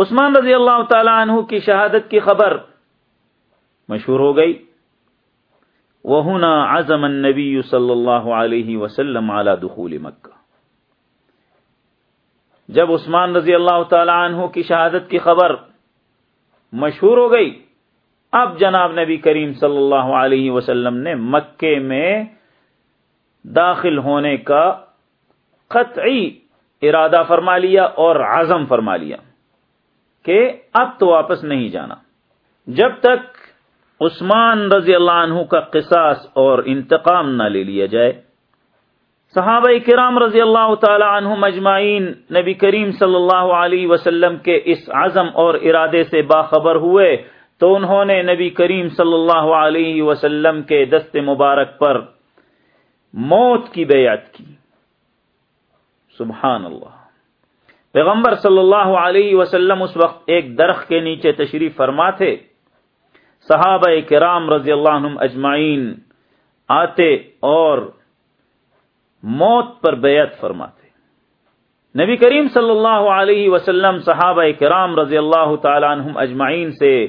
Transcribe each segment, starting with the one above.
عثمان رضی اللہ تعالی عنہ کی شہادت کی خبر مشہور ہو گئی۔ وہنا عزم النبی صلی اللہ علیہ وسلم على دخول مکہ جب عثمان رضی اللہ تعالی عنہ کی شہادت کی خبر مشہور ہو گئی، اب جناب نبی کریم صلی اللہ علیہ وسلم نے مکے میں داخل ہونے کا قطعی ارادہ فرما لیا اور عزم فرما لیا۔ کہ اب تو واپس نہیں جانا۔ جب تک عثمان رضی اللہ عنہ کا قصاص اور انتقام نہ لے لیا جائے۔ صحابہ کرام رضی اللہ تعالی عنہ مجمعین نبی کریم صلی اللہ علیہ وسلم کے اس عزم اور ارادے سے باخبر ہوئے تو انہوں نے نبی کریم صلی اللہ علیہ وسلم کے دست مبارک پر موت کی بیعت کی۔ سبحان اللہ۔ پیغمبر صلی اللہ علیہ وسلم اس وقت ایک درخت کے نیچے تشریف فرما تھے۔ صحابہ کرام رضی اللہ عنہم اجمعین آتے اور موت پر بیعت فرماتے۔ نبی کریم صلی اللہ علیہ وسلم صحابہ کرام رضی اللہ تعالی عنہم اجمعین سے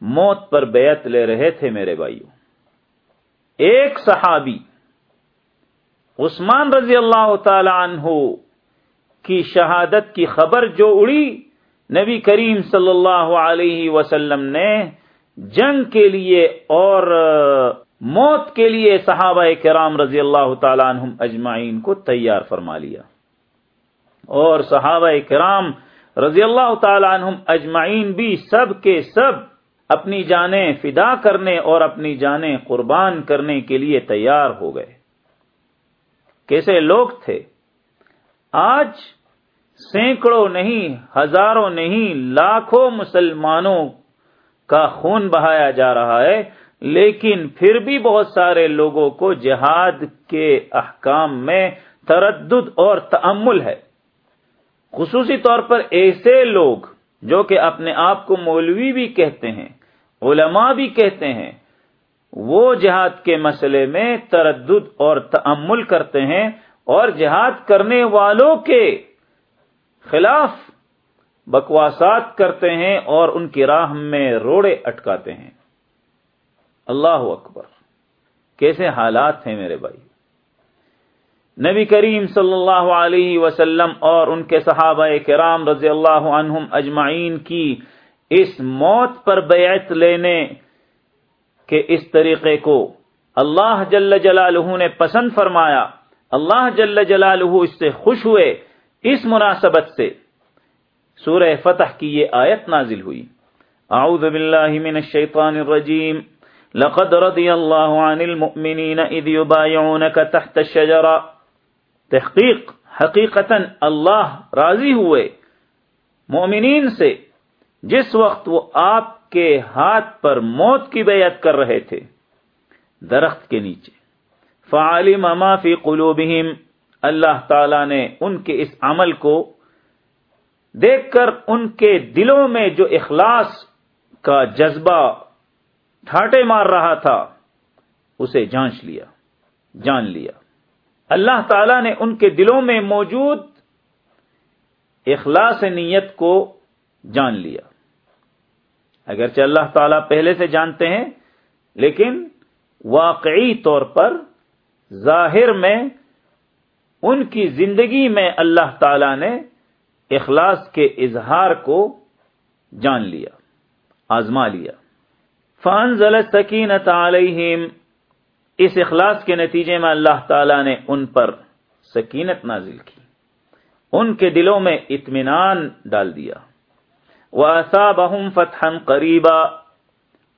موت پر بیعت لے رہے تھے میرے بھائیوں ایک صحابی عثمان رضی اللہ تعالی عنہ کی شہادت کی خبر جو اڑی، نبی کریم صلی اللہ علیہ وسلم نے جنگ کے لیے اور موت کے لیے صحابہ کرام رضی اللہ تعالیٰ عنہم اجمعین کو تیار فرما لیا۔ اور صحابہ کرام رضی اللہ تعالیٰ عنہم اجمعین بھی سب کے سب اپنی جانیں فدا کرنے اور اپنی جانیں قربان کرنے کے لیے تیار ہو گئے۔ کیسے لوگ تھے؟ آج سینکڑوں نہیں، ہزاروں نہیں، لاکھوں مسلمانوں کا خون بہایا جا رہا ہے، لیکن پھر بھی بہت سارے لوگوں کو جہاد کے احکام میں تردد اور تعمل ہے۔ خصوصی طور پر ایسے لوگ جو کہ اپنے آپ کو مولوی بھی کہتے ہیں، علماء بھی کہتے ہیں، وہ جہاد کے مسئلے میں تردد اور تعمل کرتے ہیں اور جہاد کرنے والوں کے خلاف بکواسات کرتے ہیں اور ان کی راہ میں روڑے اٹکاتے ہیں۔ اللہ اکبر۔ کیسے حالات ہیں میرے بھائی؟ نبی کریم صلی اللہ علیہ وسلم اور ان کے صحابہ کرام رضی اللہ عنہم اجمعین کی اس موت پر بیعت لینے کے اس طریقے کو اللہ جل جلالہ نے پسند فرمایا۔ اللہ جل جلالہ اس سے خوش ہوئے اس مناسبت سے۔ سورہ فتح کی یہ آیت نازل ہوئی۔ اعوذ باللہ من الشیطان الرجیم۔ لقد رضی اللہ عن المؤمنین اذ یبایعونک تحت الشجرہ۔ تحقیق، حقیقتا اللہ راضی ہوئے مؤمنین سے جس وقت وہ آپ کے ہاتھ پر موت کی بیعت کر رہے تھے۔ درخت کے نیچے۔ فعالم ما فی قلوبہم۔ اللہ تعالی نے ان کے اس عمل کو دیکھ کر ان کے دلوں میں جو اخلاص کا جذبہ ٹھاٹے مار رہا تھا، اسے جانچ لیا، جان لیا۔ اللہ تعالی نے ان کے دلوں میں موجود اخلاص نیت کو جان لیا۔ اگرچہ اللہ تعالیٰ پہلے سے جانتے ہیں، لیکن واقعی طور پر ظاہر میں ان کی زندگی میں اللہ تعالی نے اخلاص کے اظہار کو جان لیا، آزما لیا۔ فان ضل سکینت علیہم اس اخلاص کے نتیجے میں اللہ تعالی نے ان پر سکینت نازل کی۔ ان کے دلوں میں اطمینان ڈال دیا۔ وہ بہم فتح قریبا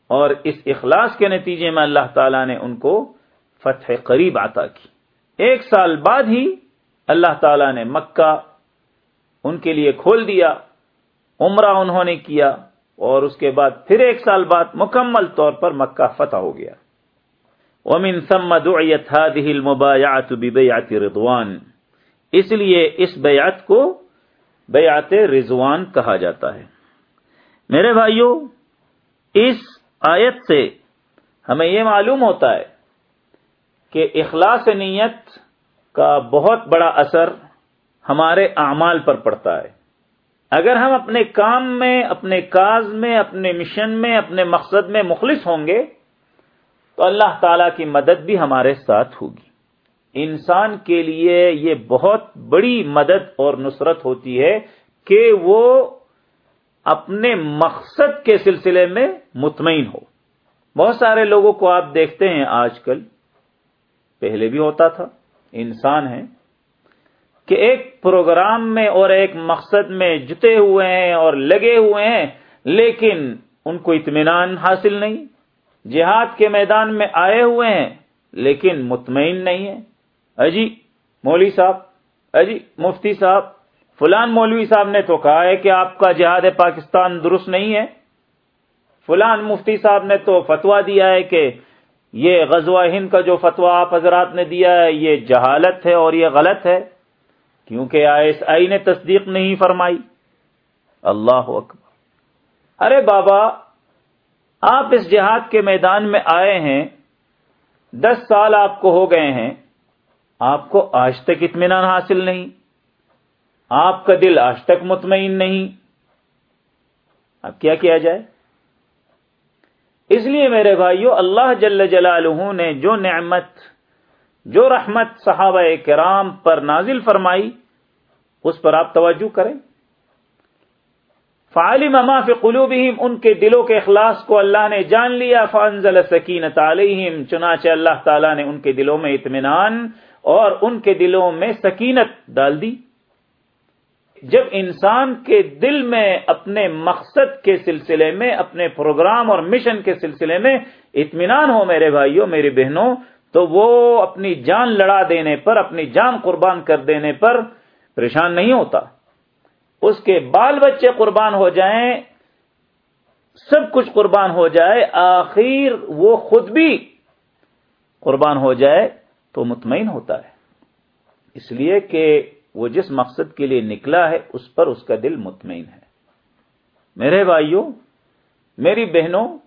اور اس اخلاص کے نتیجے میں اللہ تعالی نے ان کو فتح قریب عطا کی۔ ایک سال بعد ہی اللہ تعالی نے مکہ ان کے لیے کھول دیا، عمرہ انہوں نے کیا اور اس کے بعد پھر ایک سال بعد مکمل طور پر مکہ فتح ہو گیا۔ ومن ثم دعیت هذه المبايعات ببيعه رضوان۔ اس لیے اس بیعت کو بیعت رضوان کہا جاتا ہے۔ میرے بھائیوں اس آیت سے ہمیں یہ معلوم ہوتا ہے کہ اخلاص نیت کا بہت بڑا اثر ہمارے اعمال پر پڑتا ہے۔ اگر ہم اپنے کام میں، اپنے کاز میں، اپنے مشن میں، اپنے مقصد میں مخلص ہوں گے، تو اللہ تعالی کی مدد بھی ہمارے ساتھ ہوگی۔ انسان کے لیے یہ بہت بڑی مدد اور نصرت ہوتی ہے کہ وہ اپنے مقصد کے سلسلے میں مطمئن ہو۔ بہت سارے لوگوں کو آپ دیکھتے ہیں آج کل پہلے بھی ہوتا تھا۔ انسان ہے کہ ایک پروگرام میں اور ایک مقصد میں جتے ہوئے ہیں اور لگے ہوئے ہیں، لیکن ان کو اطمینان حاصل نہیں۔ جہاد کے میدان میں آئے ہوئے ہیں، لیکن مطمئن نہیں ہے اجی، مولوی صاحب، اجی، مفتی صاحب، فلان مولوی صاحب نے تو کہا ہے کہ آپ کا جہاد پاکستان درست نہیں ہے۔ فلان مفتی صاحب نے تو فتوا دیا ہے کہ یہ غزوہ ہند کا جو فتوا آپ حضرات نے دیا ہے، یہ جہالت ہے اور یہ غلط ہے، کیونکہ آئیس آئی نے تصدیق نہیں فرمائی۔ اللہ اکبر۔ ارے بابا، آپ اس جہاد کے میدان میں آئے ہیں، دس سال آپ کو ہو گئے ہیں، آپ کو آج تک اطمینان حاصل نہیں، آپ کا دل آج تک مطمئن نہیں۔ اب کیا کیا جائے؟ اس لیے میرے بھائیو، اللہ جل جلالہ نے جو نعمت، جو رحمت صحابہ کرام پر نازل فرمائی، اس پر آپ توجہ کریں۔ فعالم اما فی قلوبہم، ان کے دلوں کے اخلاص کو اللہ نے جان لیا، فانزل سکینت علیہم، چنانچہ اللہ تعالی نے ان کے دلوں میں اطمینان اور ان کے دلوں میں سکینت ڈال دی۔ جب انسان کے دل میں اپنے مقصد کے سلسلے میں، اپنے پروگرام اور مشن کے سلسلے میں اطمینان ہو میرے بھائیوں میری بہنوں، تو وہ اپنی جان لڑا دینے پر، اپنی جان قربان کر دینے پر پریشان نہیں ہوتا۔ اس کے بال بچے قربان ہو جائیں، سب کچھ قربان ہو جائے، آخر وہ خود بھی قربان ہو جائے تو مطمئن ہوتا ہے۔ اس لیے کہ وہ جس مقصد کے لیے نکلا ہے، اس پر اس کا دل مطمئن ہے۔ میرے بھائیوں، میری بہنوں،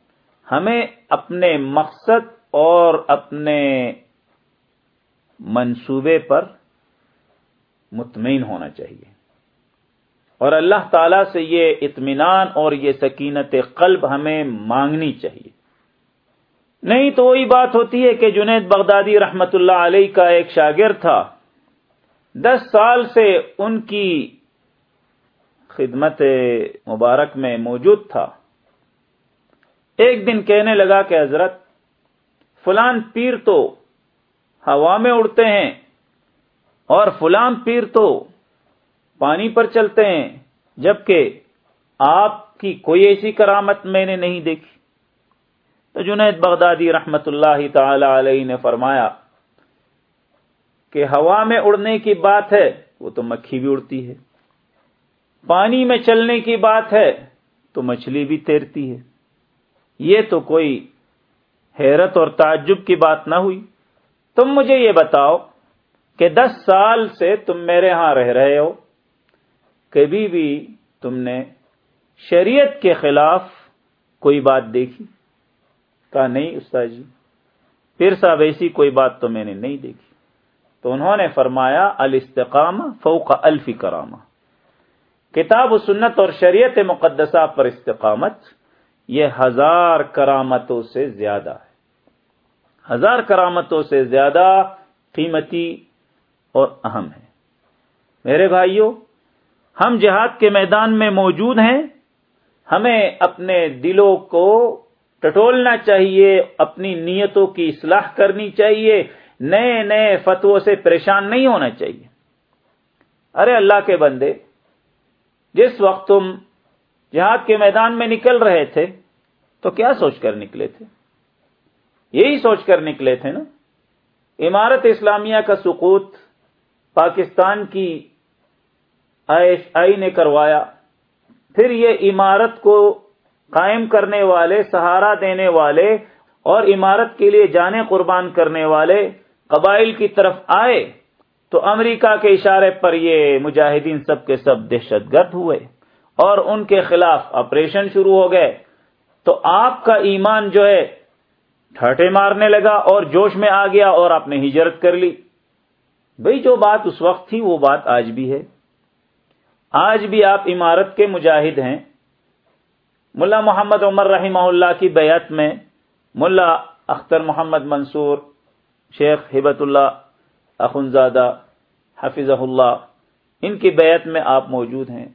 ہمیں اپنے مقصد اور اپنے منصوبے پر مطمئن ہونا چاہیے۔ اور اللہ تعالی سے یہ اطمینان اور یہ سکینت قلب ہمیں مانگنی چاہیے۔ نہیں تو وہی بات ہوتی ہے کہ جنید بغدادی رحمت اللہ علیہ کا ایک شاگرد تھا۔ دس سال سے ان کی خدمت مبارک میں موجود تھا۔ ایک دن کہنے لگا کہ حضرت، فلان پیر تو ہوا میں اڑتے ہیں اور فلان پیر تو پانی پر چلتے ہیں، جبکہ آپ کی کوئی ایسی کرامت میں نے نہیں دیکھی۔ تو جنید بغدادی رحمت اللہ تعالی علیہ نے فرمایا کہ ہوا میں اڑنے کی بات ہے، وہ تو مکھی بھی اڑتی ہے۔ پانی میں چلنے کی بات ہے، تو مچھلی بھی تیرتی ہے۔ یہ تو کوئی حیرت اور تعجب کی بات نہ ہوئی۔ تم مجھے یہ بتاؤ کہ دس سال سے تم میرے ہاں رہ رہے ہو۔ کبھی بھی تم نے شریعت کے خلاف کوئی بات دیکھی؟ کہا، نہیں، استاد جی۔ پھر صاحب، ایسی کوئی بات تو میں نے نہیں دیکھی۔ تو انہوں نے فرمایا الاستقامہ فوق الفی کرامہ کتاب و سنت اور شریعت مقدسہ پر استقامت، یہ ہزار کرامتوں سے زیادہ ہے۔ ہزار کرامتوں سے زیادہ قیمتی اور اہم ہے۔ میرے بھائیوں، ہم جہاد کے میدان میں موجود ہیں، ہمیں اپنے دلوں کو ٹٹولنا چاہیے، اپنی نیتوں کی اصلاح کرنی چاہیے نئے نئے فتو سے پریشان نہیں ہونا چاہیے۔ ارے اللہ کے بندے، جس وقت تم جہاد کے میدان میں نکل رہے تھے، تو کیا سوچ کر نکلے تھے؟ یہی سوچ کر نکلے تھے نا؟ عمارت اسلامیہ کا سقوط پاکستان کی آئی نے کروایا۔ پھر یہ عمارت کو قائم کرنے والے، سہارا دینے والے اور عمارت کے لیے جانے قربان کرنے والے قبائل کی طرف آئے تو امریکہ کے اشارے پر یہ مجاہدین سب کے سب دہشت گرد ہوئے اور ان کے خلاف آپریشن شروع ہو گئے تو آپ کا ایمان جو ہے ٹھاٹے مارنے لگا اور جوش میں آ گیا اور آپ نے ہجرت کر لی بھئی جو بات اس وقت تھی وہ بات آج بھی ہے آج بھی آپ عمارت کے مجاہد ہیں ملا محمد عمر رحمہ اللہ کی بیعت میں ملا اختر محمد منصور شیخ ہبت اللہ اخنزادہ حفظ اللہ ان کی بیعت میں آپ موجود ہیں۔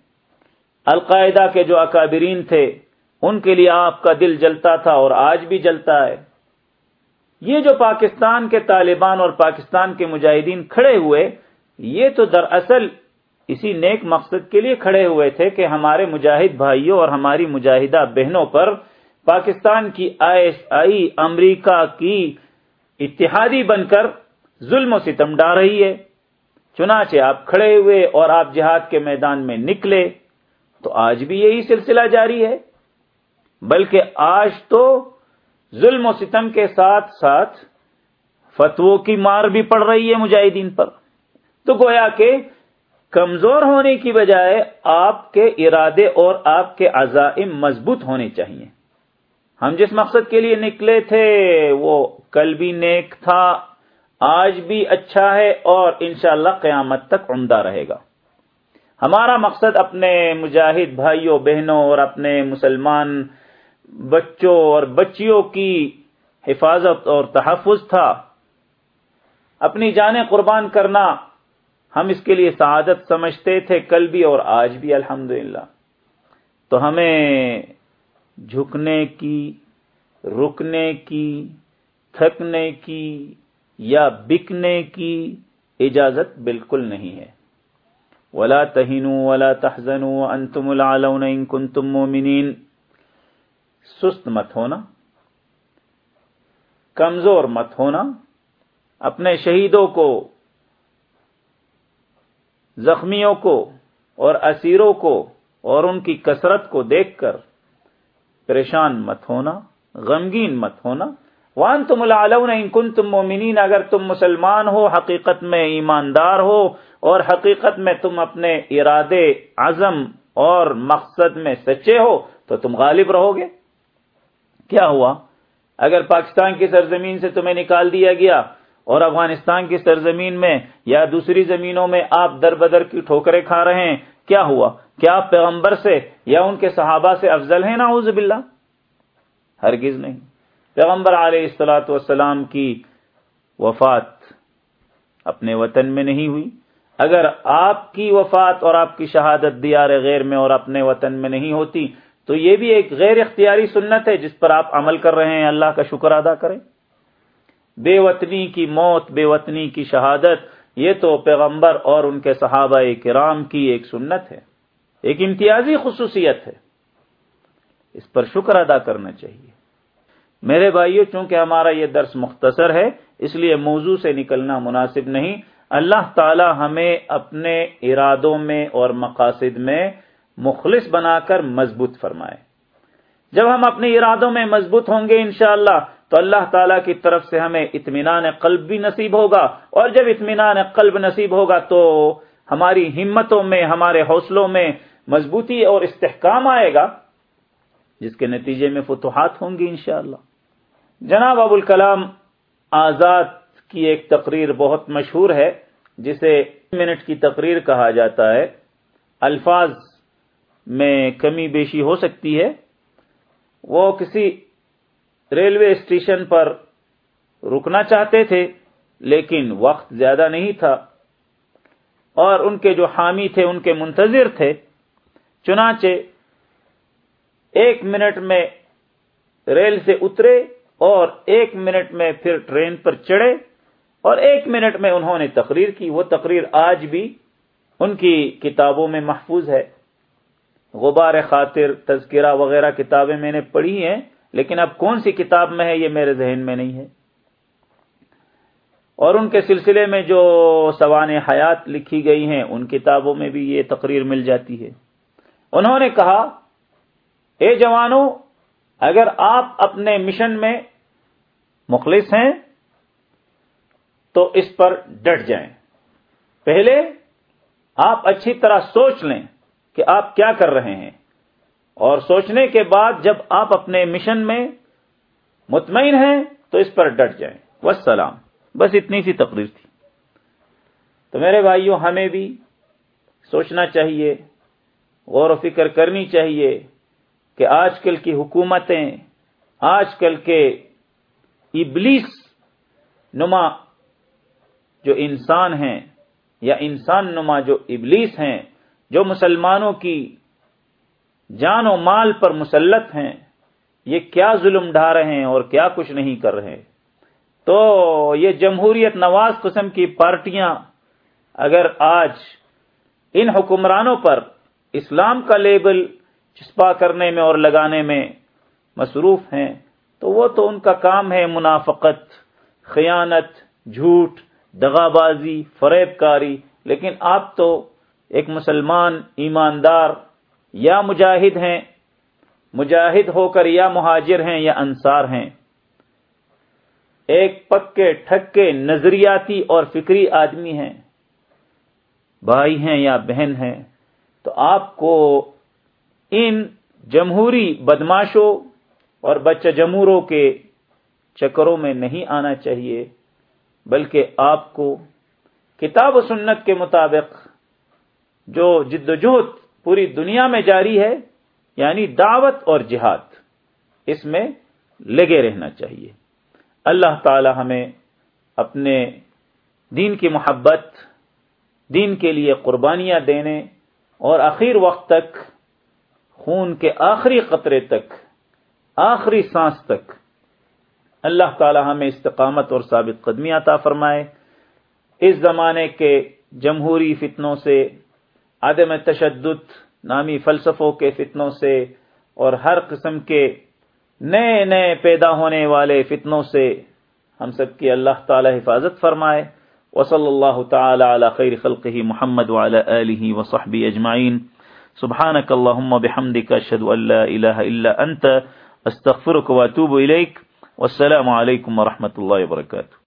القاعدہ کے جو اکابرین تھے، ان کے لیے آپ کا دل جلتا تھا اور آج بھی جلتا ہے۔ یہ جو پاکستان کے طالبان اور پاکستان کے مجاہدین کھڑے ہوئے، یہ تو دراصل اسی نیک مقصد کے لیے کھڑے ہوئے تھے کہ ہمارے مجاہد بھائیوں اور ہماری مجاہدہ بہنوں پر پاکستان کی آئی ایس آئی امریکہ کی اتحادی بن کر ظلم و ستم ڈال رہی ہے۔ چنانچہ آپ کھڑے ہوئے اور آپ جہاد کے میدان میں نکلے تو آج بھی یہی سلسلہ جاری ہے۔ بلکہ آج تو ظلم و ستم کے ساتھ ساتھ فتو کی مار بھی پڑ رہی ہے مجاہدین پر۔ تو گویا کہ کمزور ہونے کی بجائے آپ کے ارادے اور آپ کے عزائم مضبوط ہونے چاہیے۔ ہم جس مقصد کے لیے نکلے تھے وہ کل بھی نیک تھا، آج بھی اچھا ہے اور انشاءاللہ قیامت تک عمدہ رہے گا۔ ہمارا مقصد اپنے مجاہد بھائیوں، بہنوں اور اپنے مسلمان بچوں اور بچیوں کی حفاظت اور تحفظ تھا۔ اپنی جانیں قربان کرنا ہم اس کے لیے سعادت سمجھتے تھے، کل بھی اور آج بھی الحمد تو ہمیں جھکنے کی، رکنے کی تھکنے کی یا بکنے کی اجازت بالکل نہیں ہے۔ ولا تہین ولا تحزن انتم العلون ان کنتم مومنین سست مت ہونا، کمزور مت ہونا، اپنے شہیدوں کو، زخمیوں کو اور اسیروں کو اور ان کی کثرت کو دیکھ کر پریشان مت ہونا، غمگین مت ہونا۔ وان تم ان کن تم مومنین، اگر تم مسلمان ہو، حقیقت میں ایماندار ہو، اور حقیقت میں تم اپنے ارادے، عزم اور مقصد میں سچے ہو، تو تم غالب رہو گے۔ کیا ہوا؟ اگر پاکستان کی سرزمین سے تمہیں نکال دیا گیا، اور افغانستان کی سرزمین میں یا دوسری زمینوں میں آپ در بدر کی ٹھوکریں کھا رہے ہیں، کیا ہوا؟ کیا آپ پیغمبر سے یا ان کے صحابہ سے افضل ہیں؟ نعوذ باللہ۔ ہرگز نہیں۔ پیغمبر علیہ السلاۃ والسلام کی وفات اپنے وطن میں نہیں ہوئی۔ اگر آپ کی وفات اور آپ کی شہادت دیار غیر میں اور اپنے وطن میں نہیں ہوتی، تو یہ بھی ایک غیر اختیاری سنت ہے، جس پر آپ عمل کر رہے ہیں، اللہ کا شکر ادا کریں۔ بے وطنی کی موت، بے وطنی کی شہادت، یہ تو پیغمبر اور ان کے صحابہ کرام کی ایک سنت ہے۔ ایک امتیازی خصوصیت ہے۔ اس پر شکر ادا کرنا چاہیے۔ میرے بھائیو، چونکہ ہمارا یہ درس مختصر ہے، اس لیے موضوع سے نکلنا مناسب نہیں۔ اللہ تعالی ہمیں اپنے ارادوں میں اور مقاصد میں مخلص بنا کر مضبوط فرمائے۔ جب ہم اپنے ارادوں میں مضبوط ہوں گے انشاءاللہ، تو اللہ تعالیٰ کی طرف سے ہمیں اطمینان قلب بھی نصیب ہوگا۔ اور جب اطمینان قلب نصیب ہوگا، تو ہماری ہمتوں میں، ہمارے حوصلوں میں مضبوطی اور استحکام آئے گا۔ جس کے نتیجے میں فتوحات ہوں گی انشاءاللہ۔ جناب ابو الکلام، آزاد کی ایک تقریر بہت مشہور ہے، جسے منٹ کی تقریر کہا جاتا ہے۔ الفاظ میں کمی بیشی ہو سکتی ہے۔ وہ کسی ریلوے اسٹیشن پر رکنا چاہتے تھے، لیکن وقت زیادہ نہیں تھا۔ اور ان کے جو حامی تھے، ان کے منتظر تھے۔ چنانچہ ایک منٹ میں ریل سے اترے اور ایک منٹ میں پھر ٹرین پر چڑھے اور ایک منٹ میں انہوں نے تقریر کی۔ وہ تقریر آج بھی ان کی کتابوں میں محفوظ ہے۔ غبار خاطر، تذکرہ وغیرہ کتابیں میں نے پڑھی ہیں، لیکن اب کون سی کتاب میں ہے یہ میرے ذہن میں نہیں ہے۔ اور ان کے سلسلے میں جو سوان حیات لکھی گئی ہیں، ان کتابوں میں بھی یہ تقریر مل جاتی ہے۔ انہوں نے کہا اے جوانوں اگر آپ اپنے مشن میں مخلص ہیں، تو اس پر ڈٹ جائیں۔ پہلے آپ اچھی طرح سوچ لیں کہ آپ کیا کر رہے ہیں۔ اور سوچنے کے بعد جب آپ اپنے مشن میں مطمئن ہیں، تو اس پر ڈٹ جائیں۔ وسلام بس اتنی سی تقریر تھی۔ تو میرے بھائیوں ہمیں بھی سوچنا چاہیے، غور و فکر کرنی چاہیے۔ کہ آج کل کی حکومتیں، آج کل کے ابلیس نما جو انسان ہیں یا انسان نما جو ابلیس ہیں، جو مسلمانوں کی جان و مال پر مسلط ہیں، یہ کیا ظلم ڈھا رہے ہیں اور کیا کچھ نہیں کر رہے۔ تو یہ جمہوریت نواز قسم کی پارٹیاں اگر آج ان حکمرانوں پر اسلام کا لیبل چسپا کرنے میں اور لگانے میں مصروف ہیں، تو وہ تو ان کا کام ہے منافقت، خیانت، جھوٹ دغا بازی فریب کاری لیکن آپ تو ایک مسلمان، ایماندار یا مجاہد ہیں، مجاہد ہو کر یا مہاجر ہیں یا انصار ہیں۔ ایک پکے، ٹھکے، نظریاتی اور فکری آدمی ہیں، بھائی ہیں یا بہن ہیں۔ تو آپ کو ان جمہوری بدماشوں اور بچہ جمہوروں کے چکروں میں نہیں آنا چاہیے، بلکہ آپ کو کتاب و سنت کے مطابق جو جد جہد پوری دنیا میں جاری ہے یعنی دعوت اور جہاد، اس میں لگے رہنا چاہیے۔ اللہ تعالی ہمیں اپنے دین کی محبت، دین کے لیے قربانیاں دینے اور آخر وقت تک خون کے آخری قطرے تک، آخری سانس تک اللہ تعالی ہمیں استقامت اور ثابت قدمی عطا فرمائے۔ اس زمانے کے جمہوری فتنوں سے، عدم تشدد نامی فلسفوں کے فتنوں سے اور ہر قسم کے نئے نئے پیدا ہونے والے فتنوں سے ہم سب کی اللہ تعالی حفاظت فرمائے۔ وصلی اللہ تعالی علی خیر خلقہ محمد وعلى آلہ وصحبہ اجمعین۔ سبحانك اللهم بحمدك اشهد ان لا اله الا انت استغفرك واتوب اليك والسلام عليكم ورحمه الله وبركاته.